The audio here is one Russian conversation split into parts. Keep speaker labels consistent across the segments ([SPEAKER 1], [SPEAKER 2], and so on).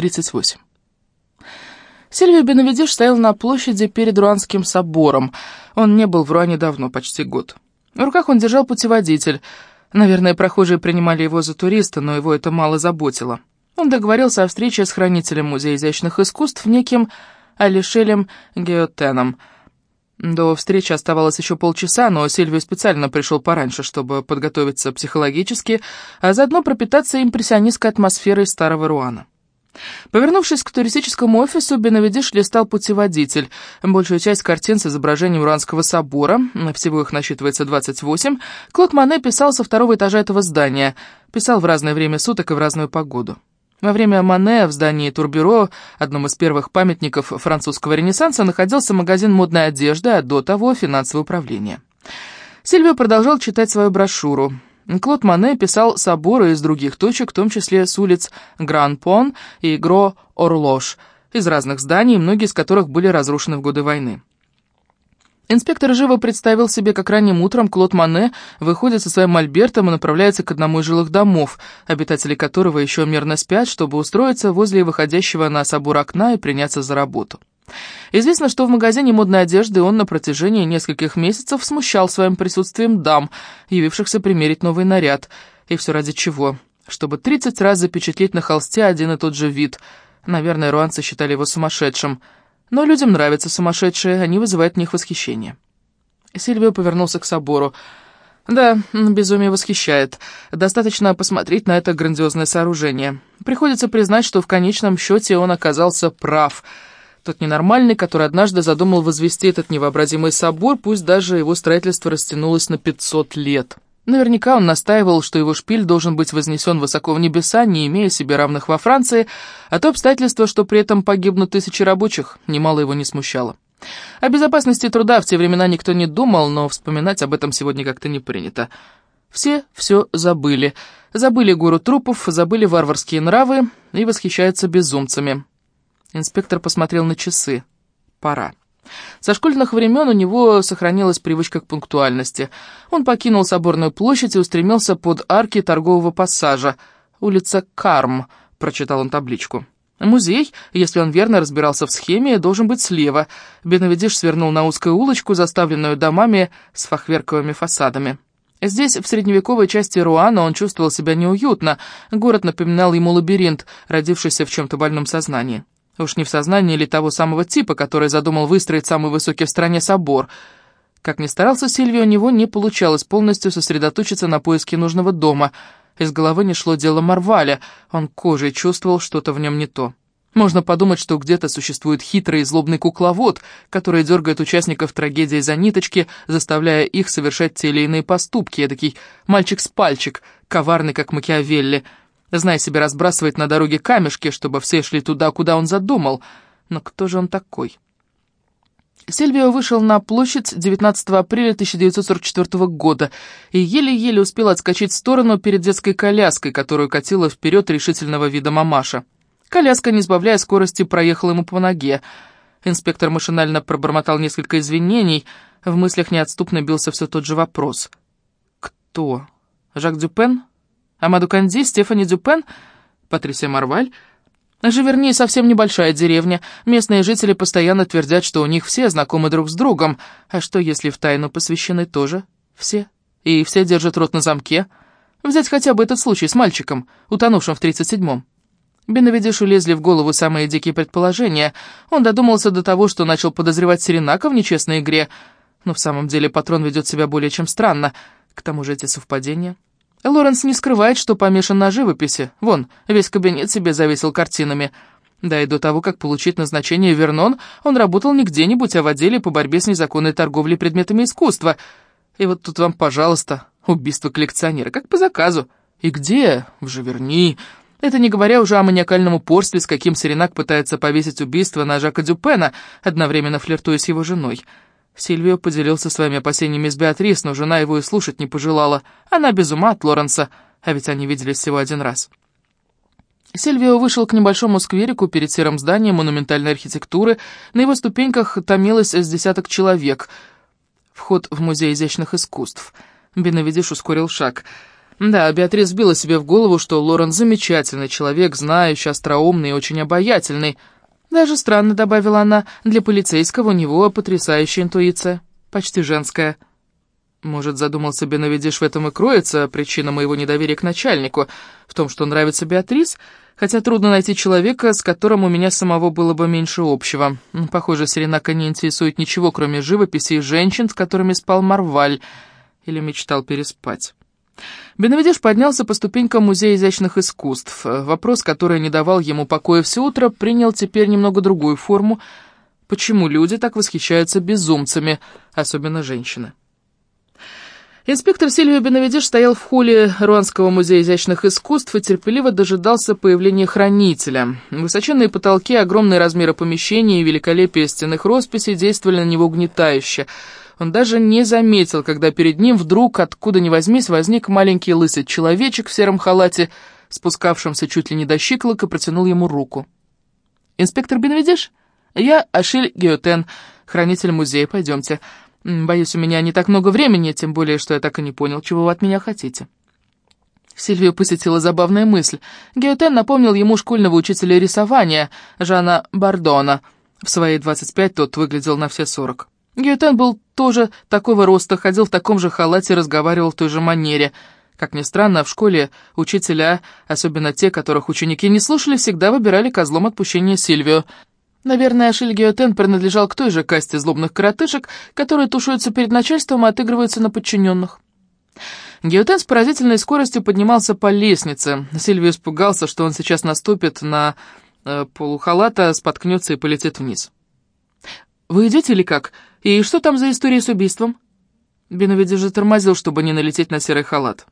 [SPEAKER 1] 38. Сильвио Бенавидиш стоял на площади перед Руанским собором. Он не был в Руане давно, почти год. В руках он держал путеводитель. Наверное, прохожие принимали его за туриста, но его это мало заботило. Он договорился о встрече с хранителем Музея изящных искусств, неким Алишелем Геотеном. До встречи оставалось еще полчаса, но Сильвио специально пришел пораньше, чтобы подготовиться психологически, а заодно пропитаться импрессионистской атмосферой старого Руана. Повернувшись к туристическому офису, Бенавидиш листал путеводитель. Большую часть картин с изображением Уранского собора, всего их насчитывается 28, Клод Мане писал со второго этажа этого здания, писал в разное время суток и в разную погоду. Во время Мане в здании Турбюро, одном из первых памятников французского ренессанса, находился магазин модной одежды, а до того финансовое управление. Сильвио продолжал читать свою брошюру. Клод Мане писал соборы из других точек, в том числе с улиц Гран-Пон и Гро-Орлош, из разных зданий, многие из которых были разрушены в годы войны. Инспектор живо представил себе, как ранним утром Клод Мане выходит со своим мольбертом и направляется к одному из жилых домов, обитатели которого еще мирно спят, чтобы устроиться возле выходящего на собор окна и приняться за работу. Известно, что в магазине модной одежды он на протяжении нескольких месяцев смущал своим присутствием дам, явившихся примерить новый наряд. И все ради чего? Чтобы 30 раз запечатлеть на холсте один и тот же вид. Наверное, руанцы считали его сумасшедшим – но людям нравятся сумасшедшие, они вызывают в них восхищение. Сильвио повернулся к собору. Да, безумие восхищает. Достаточно посмотреть на это грандиозное сооружение. Приходится признать, что в конечном счете он оказался прав. Тот ненормальный, который однажды задумал возвести этот невообразимый собор, пусть даже его строительство растянулось на 500 лет. Наверняка он настаивал, что его шпиль должен быть вознесен высоко в небеса, не имея себе равных во Франции, а то обстоятельство, что при этом погибнут тысячи рабочих, немало его не смущало. О безопасности труда в те времена никто не думал, но вспоминать об этом сегодня как-то не принято. Все все забыли. Забыли гору трупов, забыли варварские нравы и восхищаются безумцами. Инспектор посмотрел на часы. Пора. Со школьных времен у него сохранилась привычка к пунктуальности. Он покинул Соборную площадь и устремился под арки торгового пассажа. «Улица Карм», — прочитал он табличку. Музей, если он верно разбирался в схеме, должен быть слева. Беновидиш свернул на узкую улочку, заставленную домами с фахверковыми фасадами. Здесь, в средневековой части Руана, он чувствовал себя неуютно. Город напоминал ему лабиринт, родившийся в чем-то больном сознании. Уж не в сознании ли того самого типа, который задумал выстроить самый высокий в стране собор. Как ни старался Сильвио, у него не получалось полностью сосредоточиться на поиске нужного дома. Из головы не шло дело Марваля, он кожей чувствовал, что-то в нем не то. Можно подумать, что где-то существует хитрый и злобный кукловод, который дергает участников трагедии за ниточки, заставляя их совершать те или иные поступки, эдакий мальчик с пальчик, коварный, как Макиавелли — Зная себе, разбрасывает на дороге камешки, чтобы все шли туда, куда он задумал. Но кто же он такой? Сильвио вышел на площадь 19 апреля 1944 года и еле-еле успел отскочить в сторону перед детской коляской, которую катила вперед решительного вида мамаша. Коляска, не сбавляя скорости, проехала ему по ноге. Инспектор машинально пробормотал несколько извинений, в мыслях неотступно бился все тот же вопрос. «Кто? Жак Дюпен?» Амаду Канди, Стефани Дюпен, Патрисия Марваль. Живерни совсем небольшая деревня. Местные жители постоянно твердят, что у них все знакомы друг с другом. А что, если в тайну посвящены тоже все? И все держат рот на замке? Взять хотя бы этот случай с мальчиком, утонувшим в 37-м. Беновидишу лезли в голову самые дикие предположения. Он додумался до того, что начал подозревать Серенака в нечестной игре. Но в самом деле патрон ведет себя более чем странно. К тому же эти совпадения... Лоренс не скрывает, что помешан на живописи. Вон, весь кабинет себе завесил картинами. Да и до того, как получить назначение Вернон, он работал не где-нибудь, а в отделе по борьбе с незаконной торговлей предметами искусства. И вот тут вам, пожалуйста, убийство коллекционера, как по заказу. И где? В Живерни. Это не говоря уже о маниакальном упорстве, с каким Серенак пытается повесить убийство на Жака Дюпена, одновременно флиртуя с его женой. Сильвио поделился своими опасениями с Беатрис, но жена его и слушать не пожелала. Она без ума от Лоренса, а ведь они виделись всего один раз. Сильвио вышел к небольшому скверику перед серым зданием монументальной архитектуры. На его ступеньках томилось с десяток человек. Вход в Музей изящных искусств. Беновидиш ускорил шаг. Да, Беатрис сбила себе в голову, что Лорен замечательный человек, знающий, остроумный и очень обаятельный. Даже странно, добавила она, для полицейского у него потрясающая интуиция, почти женская. Может, задумался Беновидиш, в этом и кроется причина моего недоверия к начальнику, в том, что нравится Беатрис, хотя трудно найти человека, с которым у меня самого было бы меньше общего. Похоже, Серенака не интересует ничего, кроме живописи и женщин, с которыми спал Марваль, или мечтал переспать. Беновидиш поднялся по ступенькам Музея изящных искусств. Вопрос, который не давал ему покоя все утро, принял теперь немного другую форму. Почему люди так восхищаются безумцами, особенно женщины? Инспектор Сильвио Беновидиш стоял в холле Руанского музея изящных искусств и терпеливо дожидался появления хранителя. Высоченные потолки, огромные размеры помещений и великолепие стенных росписей действовали на него угнетающе. Он даже не заметил, когда перед ним вдруг, откуда ни возьмись, возник маленький лысый человечек в сером халате, спускавшемся чуть ли не до щиколок, и протянул ему руку. «Инспектор Беновидиш? Я Ашиль Геотен, хранитель музея. Пойдемте». Боюсь, у меня не так много времени, тем более, что я так и не понял, чего вы от меня хотите». Сильвию посетила забавная мысль. Геотен напомнил ему школьного учителя рисования, Жана Бардона. В свои 25 тот выглядел на все 40. Геотен был тоже такого роста, ходил в таком же халате разговаривал в той же манере. Как ни странно, в школе учителя, особенно те, которых ученики не слушали, всегда выбирали козлом отпущения Сильвию — Наверное, Ашиль Геотен принадлежал к той же касте злобных коротышек, которые тушуются перед начальством и отыгрываются на подчиненных. Геотен с поразительной скоростью поднимался по лестнице. Сильвию испугался, что он сейчас наступит на э, полухалата, споткнется и полетит вниз. «Вы идете или как? И что там за история с убийством?» Беновиди же тормозил, чтобы не налететь на серый халат.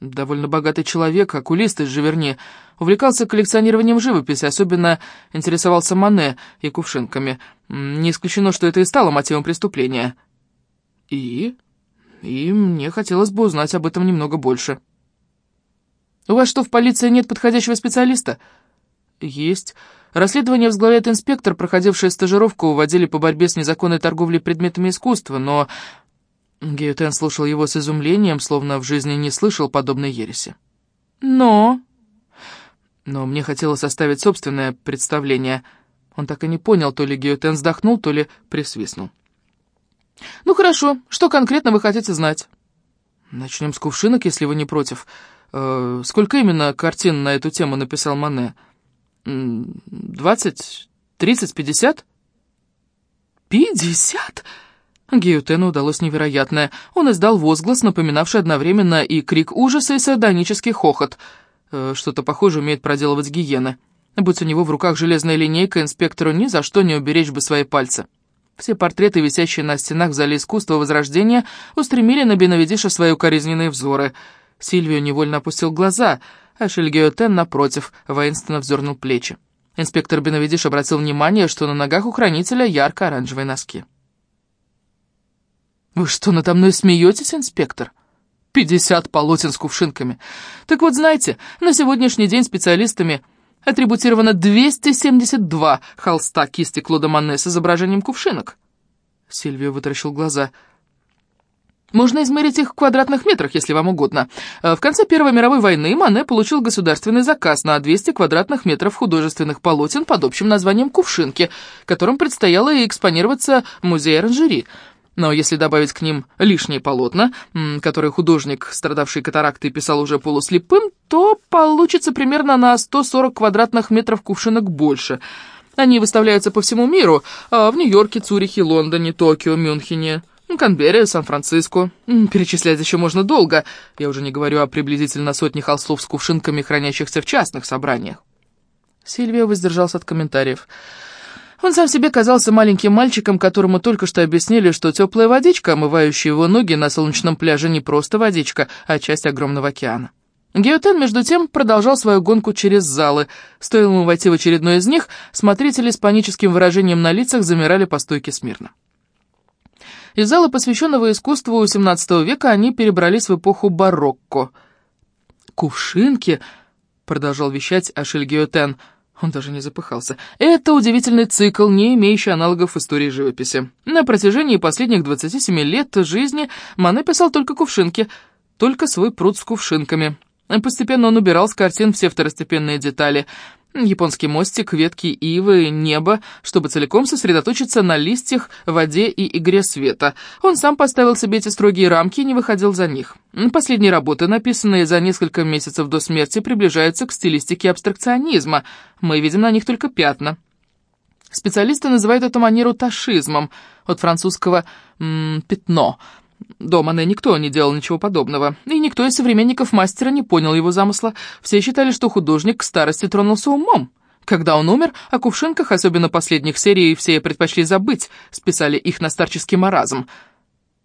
[SPEAKER 1] Довольно богатый человек, окулист из Живерни, увлекался коллекционированием живописи, особенно интересовался Мане и кувшинками. Не исключено, что это и стало мотивом преступления. И... и мне хотелось бы узнать об этом немного больше. «У вас что, в полиции нет подходящего специалиста?» «Есть. Расследование возглавляет инспектор, проходивший стажировку в отделе по борьбе с незаконной торговлей предметами искусства, но Гейтен слушал его с изумлением, словно в жизни не слышал подобной ереси. «Но...» Но мне хотелось оставить собственное представление. Он так и не понял, то ли Гейтен вздохнул, то ли присвистнул. «Ну хорошо, что конкретно вы хотите знать?» «Начнем с кувшинок, если вы не против. Э, сколько именно картин на эту тему написал Мане? Двадцать? Тридцать? Пятьдесят?» «Пятьдесят?» Геютену удалось невероятное. Он издал возглас, напоминавший одновременно и крик ужаса, и сардонический хохот. Э, что-то похожее умеет проделывать гиены. Будь у него в руках железная линейка, инспектору ни за что не уберечь бы свои пальцы. Все портреты, висящие на стенах в зале искусства Возрождения, устремили на Беновидиша свои укоризненные взоры. Сильвию невольно опустил глаза, а Шельгеотен, напротив, воинственно вздернул плечи. Инспектор Беновидиш обратил внимание, что на ногах у хранителя ярко-оранжевые носки. «Вы что, надо мной смеетесь, инспектор?» «Пятьдесят полотен с кувшинками. Так вот, знаете, на сегодняшний день специалистами атрибутировано 272 холста кисти Клода Манне с изображением кувшинок». Сильвио вытаращил глаза. «Можно измерить их в квадратных метрах, если вам угодно. В конце Первой мировой войны Мане получил государственный заказ на 200 квадратных метров художественных полотен под общим названием «Кувшинки», которым предстояло экспонироваться в музее оранжери. Но если добавить к ним лишние полотна, которые художник, страдавший катарактой, писал уже полуслепым, то получится примерно на 140 квадратных метров кувшинок больше. Они выставляются по всему миру, а в Нью-Йорке, Цюрихе, Лондоне, Токио, Мюнхене, Канберре, Сан-Франциско. Перечислять еще можно долго. Я уже не говорю о приблизительно сотне холстов с кувшинками, хранящихся в частных собраниях. Сильвия воздержался от комментариев. Он сам себе казался маленьким мальчиком, которому только что объяснили, что теплая водичка, омывающая его ноги на солнечном пляже, не просто водичка, а часть огромного океана. Геотен, между тем, продолжал свою гонку через залы. Стоило ему войти в очередной из них, смотрители с паническим выражением на лицах замирали по стойке смирно. Из зала, посвященного искусству XVII века, они перебрались в эпоху барокко. «Кувшинки», — продолжал вещать Ашель Геотен, — он даже не запыхался. Это удивительный цикл, не имеющий аналогов в истории живописи. На протяжении последних 27 лет жизни Мане писал только кувшинки. только свой пруд с кувшинками. Постепенно он убирал с картин все второстепенные детали — Японский мостик, ветки ивы, небо, чтобы целиком сосредоточиться на листьях, воде и игре света. Он сам поставил себе эти строгие рамки и не выходил за них. Последние работы, написанные за несколько месяцев до смерти, приближаются к стилистике абстракционизма. Мы видим на них только пятна. Специалисты называют эту манеру ташизмом, от французского «пятно», до Мане никто не делал ничего подобного, и никто из современников мастера не понял его замысла. Все считали, что художник к старости тронулся умом. Когда он умер, о кувшинках, особенно последних серий, все предпочли забыть, списали их на старческий маразм.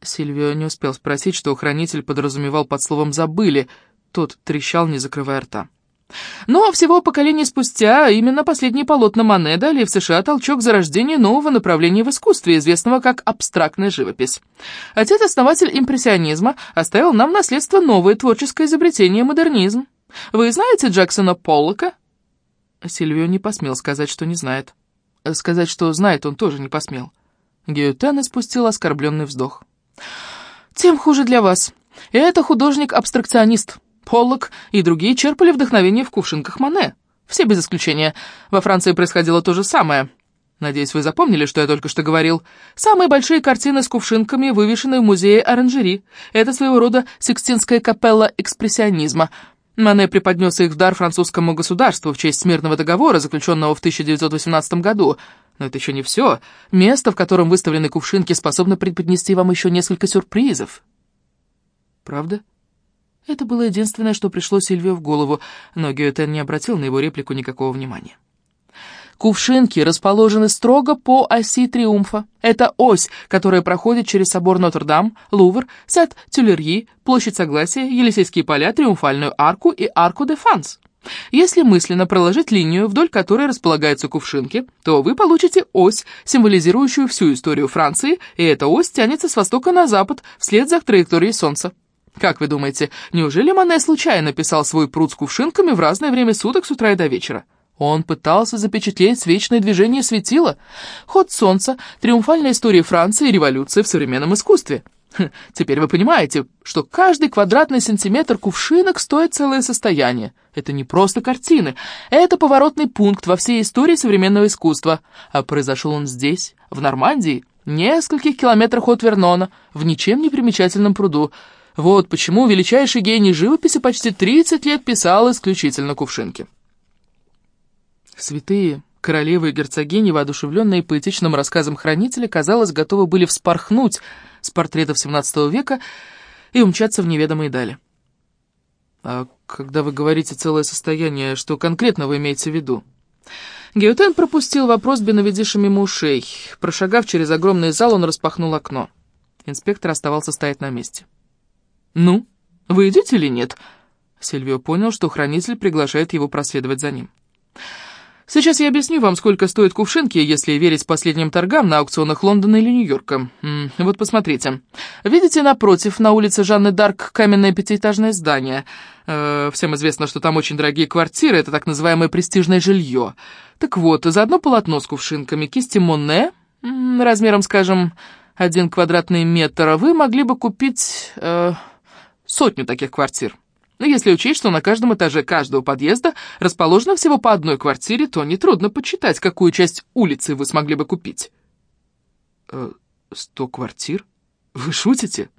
[SPEAKER 1] Сильвио не успел спросить, что хранитель подразумевал под словом «забыли». Тот трещал, не закрывая рта. Но всего поколение спустя именно последние полотна Мане дали в США толчок за рождение нового направления в искусстве, известного как абстрактная живопись. Отец-основатель импрессионизма оставил нам в наследство новое творческое изобретение модернизм. Вы знаете Джексона Поллока? Сильвио не посмел сказать, что не знает. Сказать, что знает, он тоже не посмел. Геютен испустил оскорбленный вздох. «Тем хуже для вас. Это художник-абстракционист». Поллок и другие черпали вдохновение в кувшинках Мане. Все без исключения. Во Франции происходило то же самое. Надеюсь, вы запомнили, что я только что говорил. Самые большие картины с кувшинками вывешены в музее оранжери. Это своего рода Сикстинская капелла экспрессионизма. Мане преподнес их в дар французскому государству в честь мирного договора, заключенного в 1918 году. Но это еще не все. Место, в котором выставлены кувшинки, способно преподнести вам еще несколько сюрпризов. Правда? Это было единственное, что пришло Сильвию в голову, но Геотен не обратил на его реплику никакого внимания. Кувшинки расположены строго по оси Триумфа. Это ось, которая проходит через собор Нотр-Дам, Лувр, сад Тюлерьи, площадь Согласия, Елисейские поля, Триумфальную арку и арку де Фанс. Если мысленно проложить линию, вдоль которой располагаются кувшинки, то вы получите ось, символизирующую всю историю Франции, и эта ось тянется с востока на запад, вслед за траекторией Солнца. Как вы думаете, неужели Мане случайно писал свой пруд с кувшинками в разное время суток с утра и до вечера? Он пытался запечатлеть вечное движение светила, ход солнца, триумфальная история Франции и революция в современном искусстве. Хм, теперь вы понимаете, что каждый квадратный сантиметр кувшинок стоит целое состояние. Это не просто картины, это поворотный пункт во всей истории современного искусства. А произошел он здесь, в Нормандии, нескольких километрах от Вернона, в ничем не примечательном пруду, вот почему величайший гений живописи почти 30 лет писал исключительно кувшинки. Святые, королевы и герцогини, воодушевленные поэтичным рассказом хранителя, казалось, готовы были вспорхнуть с портретов XVII века и умчаться в неведомые дали. «А когда вы говорите «целое состояние», что конкретно вы имеете в виду?» Геотен пропустил вопрос Беновидиша мимо ушей. Прошагав через огромный зал, он распахнул окно. Инспектор оставался стоять на месте. «Ну, вы идете или нет?» Сильвио понял, что хранитель приглашает его проследовать за ним. «Сейчас я объясню вам, сколько стоят кувшинки, если верить последним торгам на аукционах Лондона или Нью-Йорка. Вот посмотрите. Видите напротив, на улице Жанны Дарк, каменное пятиэтажное здание. Э, всем известно, что там очень дорогие квартиры, это так называемое престижное жилье. Так вот, за одно полотно с кувшинками кисти Монне, размером, скажем, один квадратный метр, вы могли бы купить... Э, сотню таких квартир. Но если учесть, что на каждом этаже каждого подъезда расположено всего по одной квартире, то нетрудно подсчитать, какую часть улицы вы смогли бы купить. Э, сто квартир? Вы шутите?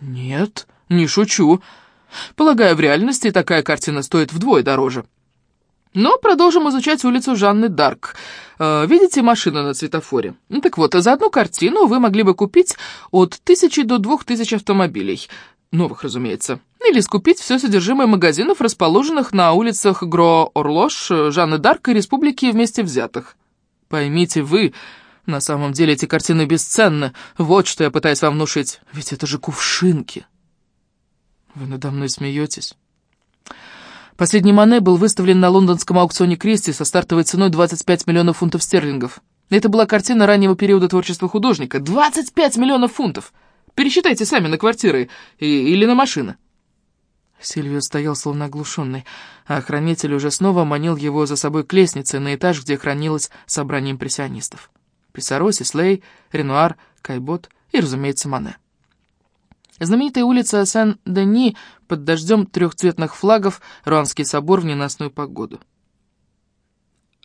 [SPEAKER 1] Нет, не шучу. Полагаю, в реальности такая картина стоит вдвое дороже. Но продолжим изучать улицу Жанны Дарк. Э, видите машину на светофоре? Ну, так вот, за одну картину вы могли бы купить от тысячи до двух тысяч автомобилей. Новых, разумеется. Или скупить все содержимое магазинов, расположенных на улицах Гро-Орлош, Жанны Дарк и Республики вместе взятых. Поймите вы, на самом деле эти картины бесценны. Вот что я пытаюсь вам внушить. Ведь это же кувшинки. Вы надо мной смеетесь? Последний Мане был выставлен на лондонском аукционе Кристи со стартовой ценой 25 миллионов фунтов стерлингов. Это была картина раннего периода творчества художника. 25 миллионов фунтов! Пересчитайте сами на квартиры и, или на машины». Сильвио стоял словно оглушенный, а охранитель уже снова манил его за собой к лестнице на этаж, где хранилось собрание импрессионистов. Писароси, Слей, Ренуар, Кайбот и, разумеется, Мане. Знаменитая улица Сен-Дени под дождем трехцветных флагов, Руанский собор в ненастную погоду.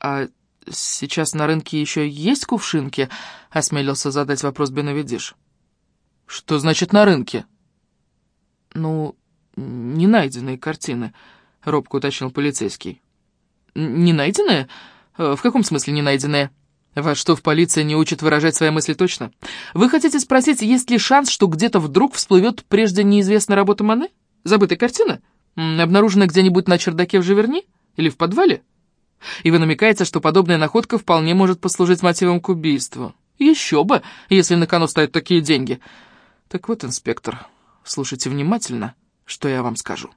[SPEAKER 1] «А сейчас на рынке еще есть кувшинки?» — осмелился задать вопрос Беновидиш. «Что значит «на рынке»?» «Ну, не найденные картины», — робко уточнил полицейский. «Не найденные? В каком смысле не найденные?» Вас что, в полиции не учат выражать свои мысли точно? Вы хотите спросить, есть ли шанс, что где-то вдруг всплывет прежде неизвестная работа Мане? Забытая картина? Обнаруженная где-нибудь на чердаке в Живерни? Или в подвале? И вы намекаете, что подобная находка вполне может послужить мотивом к убийству. Еще бы, если на кону стоят такие деньги. Так вот, инспектор, слушайте внимательно, что я вам скажу.